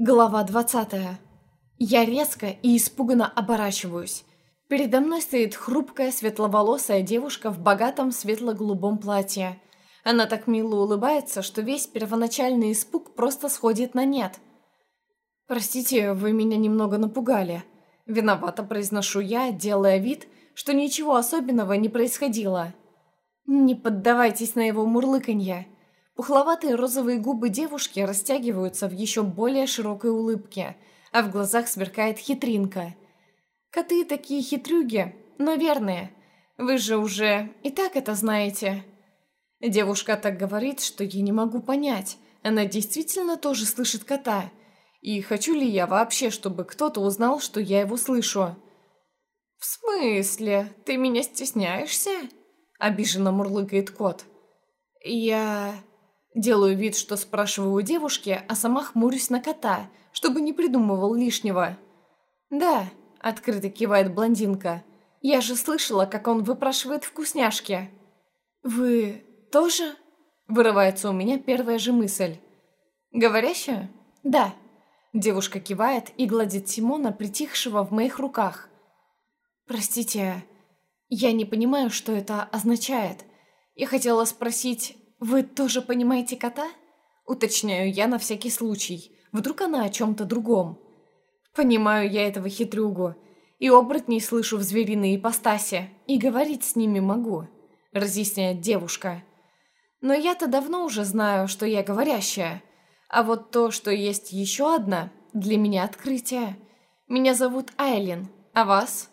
Глава 20. Я резко и испуганно оборачиваюсь. Передо мной стоит хрупкая светловолосая девушка в богатом светло-голубом платье. Она так мило улыбается, что весь первоначальный испуг просто сходит на нет. «Простите, вы меня немного напугали». Виновато произношу я, делая вид, что ничего особенного не происходило. Не поддавайтесь на его мурлыканье. Пухловатые розовые губы девушки растягиваются в еще более широкой улыбке, а в глазах сверкает хитринка. Коты такие хитрюги, но верные. Вы же уже и так это знаете. Девушка так говорит, что я не могу понять, она действительно тоже слышит кота. И хочу ли я вообще, чтобы кто-то узнал, что я его слышу? «В смысле? Ты меня стесняешься?» Обиженно мурлыкает кот. «Я...» Делаю вид, что спрашиваю у девушки, а сама хмурюсь на кота, чтобы не придумывал лишнего. «Да», — открыто кивает блондинка. «Я же слышала, как он выпрашивает вкусняшки». «Вы тоже?» — вырывается у меня первая же мысль. «Говорящая?» «Да». Девушка кивает и гладит Симона, притихшего в моих руках. «Простите, я не понимаю, что это означает. Я хотела спросить, «Вы тоже понимаете кота?» Уточняю я на всякий случай. Вдруг она о чем-то другом. Понимаю я этого хитрюгу. И оборотней слышу в звериной ипостаси. И говорить с ними могу. Разъясняет девушка. Но я-то давно уже знаю, что я говорящая. А вот то, что есть еще одна, для меня открытие. Меня зовут Айлин. А вас?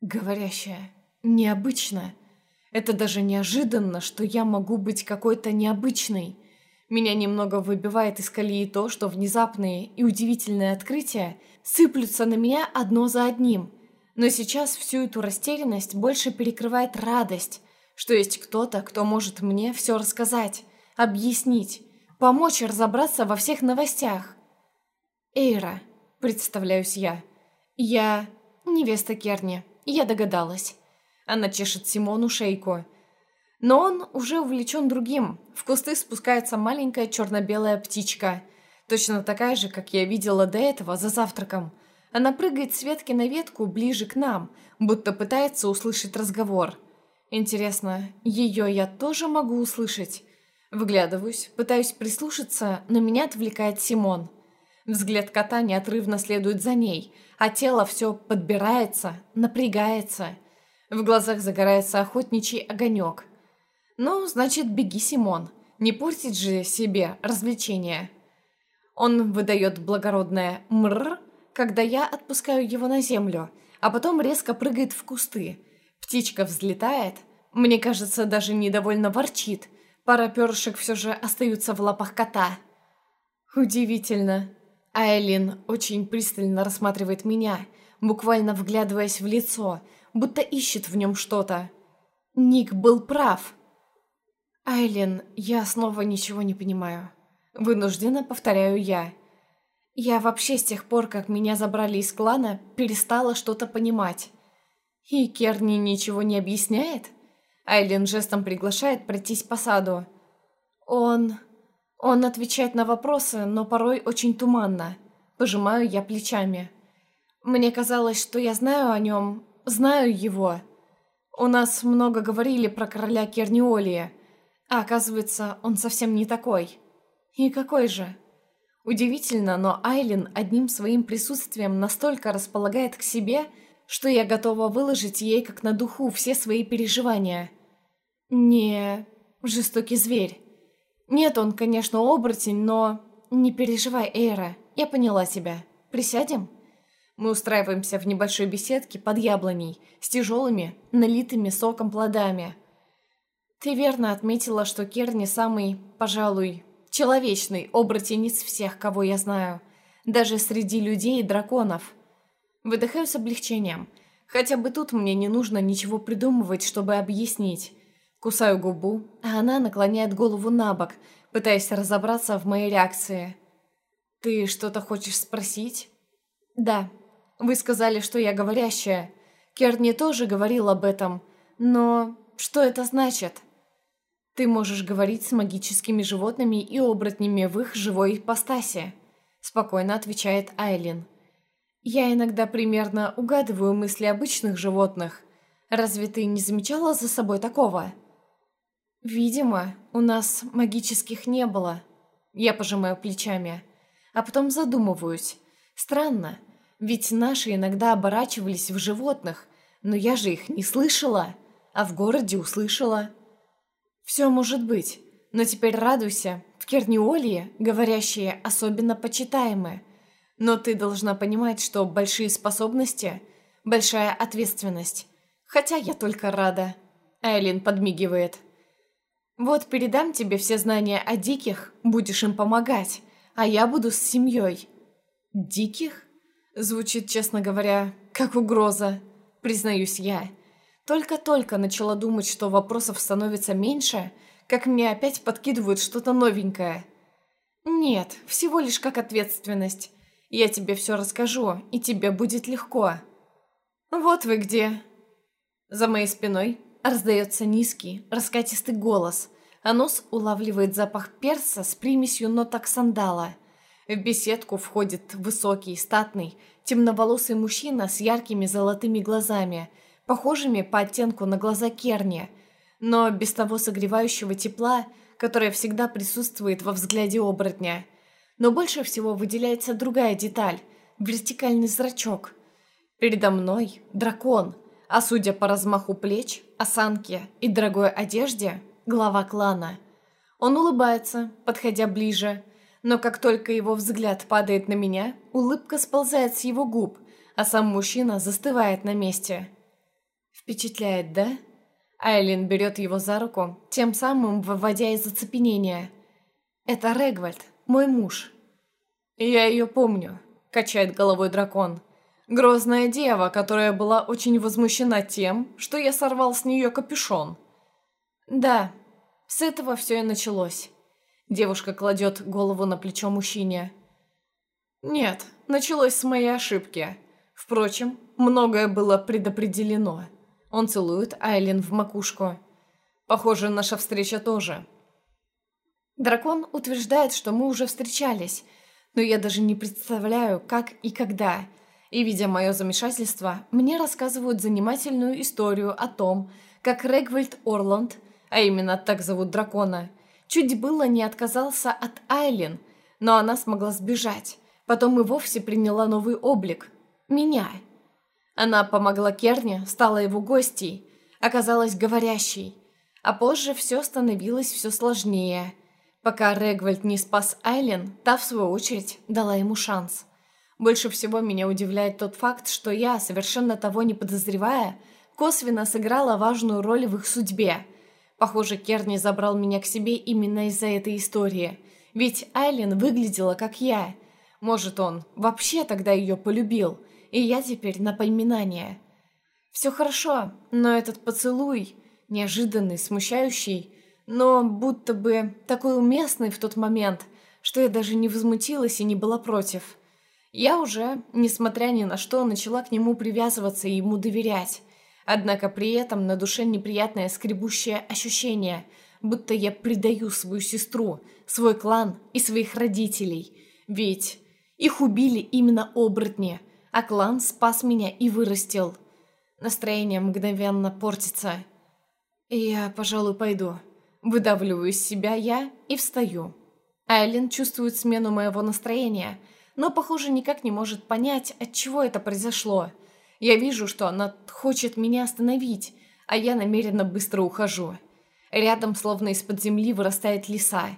Говорящая. Необычно. Это даже неожиданно, что я могу быть какой-то необычной. Меня немного выбивает из колеи то, что внезапные и удивительные открытия сыплются на меня одно за одним. Но сейчас всю эту растерянность больше перекрывает радость, что есть кто-то, кто может мне все рассказать, объяснить, помочь разобраться во всех новостях. Эйра, представляюсь я. Я невеста Керни, я догадалась. Она чешет Симону шейку. Но он уже увлечен другим. В кусты спускается маленькая черно-белая птичка. Точно такая же, как я видела до этого за завтраком. Она прыгает с ветки на ветку ближе к нам, будто пытается услышать разговор. Интересно, ее я тоже могу услышать? Выглядываюсь, пытаюсь прислушаться, но меня отвлекает Симон. Взгляд кота неотрывно следует за ней, а тело все подбирается, напрягается – в глазах загорается охотничий огонек. «Ну, значит, беги, Симон. Не портить же себе развлечение». Он выдает благородное «мррр», когда я отпускаю его на землю, а потом резко прыгает в кусты. Птичка взлетает, мне кажется, даже недовольно ворчит. Пара перышек все же остаются в лапах кота. Удивительно. Айлин очень пристально рассматривает меня, буквально вглядываясь в лицо – будто ищет в нем что-то. Ник был прав. «Айлин, я снова ничего не понимаю». Вынужденно повторяю я. Я вообще с тех пор, как меня забрали из клана, перестала что-то понимать. И Керни ничего не объясняет? Айлин жестом приглашает пройтись по саду. Он... Он отвечает на вопросы, но порой очень туманно. Пожимаю я плечами. Мне казалось, что я знаю о нем, Знаю его. У нас много говорили про короля Керниолия, а оказывается, он совсем не такой. И какой же? Удивительно, но Айлин одним своим присутствием настолько располагает к себе, что я готова выложить ей как на духу все свои переживания. Не жестокий зверь. Нет, он, конечно, оборотень, но... Не переживай, Эйра, я поняла тебя. Присядем?» Мы устраиваемся в небольшой беседке под яблоней с тяжелыми, налитыми соком плодами. Ты верно отметила, что Керни самый, пожалуй, человечный оборотень всех, кого я знаю. Даже среди людей и драконов. Выдыхаю с облегчением. Хотя бы тут мне не нужно ничего придумывать, чтобы объяснить. Кусаю губу, а она наклоняет голову на бок, пытаясь разобраться в моей реакции. «Ты что-то хочешь спросить?» «Да», вы сказали, что я говорящая. Керни тоже говорил об этом. Но что это значит? Ты можешь говорить с магическими животными и оборотнями в их живой ипостаси. спокойно отвечает Айлин. Я иногда примерно угадываю мысли обычных животных. Разве ты не замечала за собой такого? Видимо, у нас магических не было. Я пожимаю плечами, а потом задумываюсь. Странно, ведь наши иногда оборачивались в животных, но я же их не слышала, а в городе услышала. Все может быть, но теперь радуйся, в Керниолии говорящие особенно почитаемы. Но ты должна понимать, что большие способности – большая ответственность. Хотя я только рада. Айлин подмигивает. Вот передам тебе все знания о диких, будешь им помогать, а я буду с семьей. Диких? Звучит, честно говоря, как угроза, признаюсь я. Только-только начала думать, что вопросов становится меньше, как мне опять подкидывают что-то новенькое. Нет, всего лишь как ответственность. Я тебе все расскажу, и тебе будет легко. Вот вы где. За моей спиной раздается низкий, раскатистый голос, а нос улавливает запах перца с примесью ноток сандала. В беседку входит высокий, статный, темноволосый мужчина с яркими золотыми глазами, похожими по оттенку на глаза Керни, но без того согревающего тепла, которое всегда присутствует во взгляде оборотня – но больше всего выделяется другая деталь – вертикальный зрачок. Передо мной – дракон, а судя по размаху плеч, осанке и дорогой одежде – глава клана. Он улыбается, подходя ближе, но как только его взгляд падает на меня, улыбка сползает с его губ, а сам мужчина застывает на месте. Впечатляет, да? Айлин берет его за руку, тем самым выводя из оцепенения. Это Регвальд, мой муж». «Я ее помню», — качает головой дракон. «Грозная дева, которая была очень возмущена тем, что я сорвал с нее капюшон». «Да, с этого все и началось». Девушка кладет голову на плечо мужчине. «Нет, началось с моей ошибки. Впрочем, многое было предопределено». Он целует Айлин в макушку. «Похоже, наша встреча тоже». Дракон утверждает, что мы уже встречались, но я даже не представляю, как и когда. И, видя мое замешательство, мне рассказывают занимательную историю о том, как Регвальд Орланд, а именно так зовут дракона, чуть было не отказался от Айлин, но она смогла сбежать. Потом и вовсе приняла новый облик. Меня. Она помогла Керне, стала его гостьей, оказалась говорящей. А позже все становилось все сложнее – Пока Регвальд не спас Айлен, та, в свою очередь, дала ему шанс. Больше всего меня удивляет тот факт, что я, совершенно того не подозревая, косвенно сыграла важную роль в их судьбе. Похоже, Керни забрал меня к себе именно из-за этой истории. Ведь Айлен выглядела как я. Может, он вообще тогда ее полюбил, и я теперь напоминание. Все хорошо, но этот поцелуй, неожиданный, смущающий, но будто бы такой уместный в тот момент, что я даже не возмутилась и не была против. Я уже, несмотря ни на что, начала к нему привязываться и ему доверять. Однако при этом на душе неприятное скребущее ощущение, будто я предаю свою сестру, свой клан и своих родителей. Ведь их убили именно оборотни, а клан спас меня и вырастил. Настроение мгновенно портится. «Я, пожалуй, пойду», Выдавливаю из себя я и встаю. Айлин чувствует смену моего настроения, но, похоже, никак не может понять, от чего это произошло. Я вижу, что она хочет меня остановить, а я намеренно быстро ухожу. Рядом, словно из-под земли, вырастает лиса.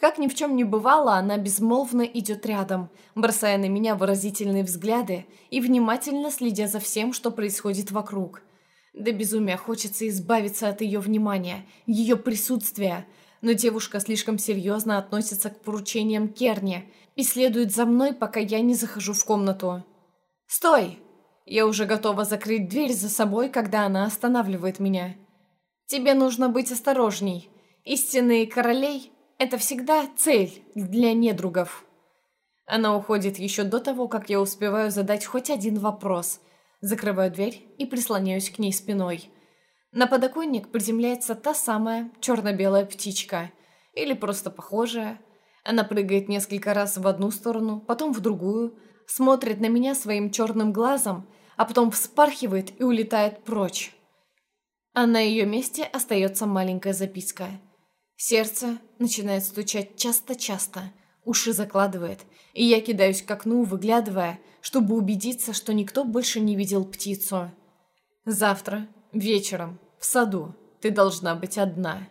Как ни в чем не бывало, она безмолвно идет рядом, бросая на меня выразительные взгляды и внимательно следя за всем, что происходит вокруг. До безумия хочется избавиться от ее внимания, ее присутствия, но девушка слишком серьезно относится к поручениям Керни и следует за мной, пока я не захожу в комнату. «Стой!» Я уже готова закрыть дверь за собой, когда она останавливает меня. «Тебе нужно быть осторожней. Истинные королей — это всегда цель для недругов». Она уходит еще до того, как я успеваю задать хоть один вопрос — Закрываю дверь и прислоняюсь к ней спиной. На подоконник приземляется та самая черно-белая птичка. Или просто похожая. Она прыгает несколько раз в одну сторону, потом в другую, смотрит на меня своим черным глазом, а потом вспархивает и улетает прочь. А на ее месте остается маленькая записка. Сердце начинает стучать часто-часто, уши закладывает, и я кидаюсь к окну, выглядывая, чтобы убедиться, что никто больше не видел птицу. Завтра, вечером, в саду, ты должна быть одна.